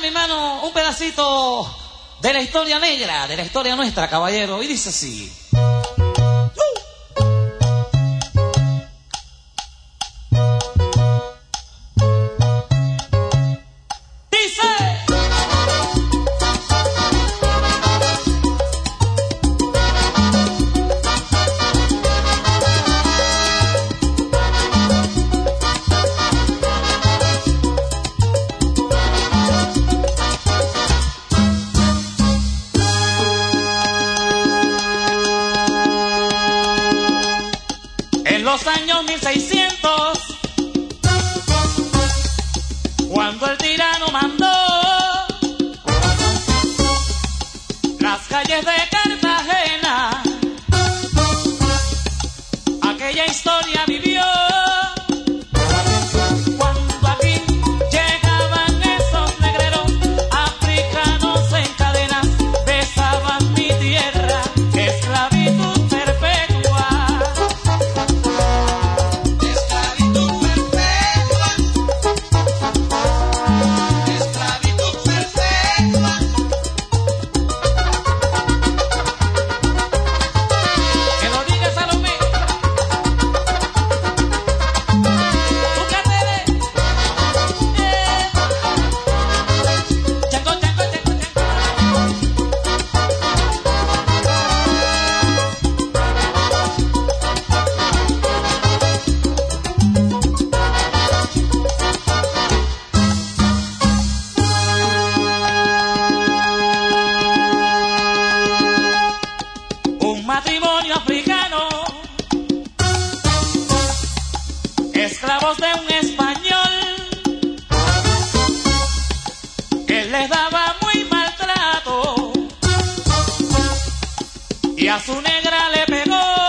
mi hermano, un pedacito de la historia negra, de la historia nuestra, caballero. Y dice así. los años 1600, cuando el tirano mandó las calles de Cartagena, aquella historia vivió. de un español que les daba muy maltrato y a su negra le pegó.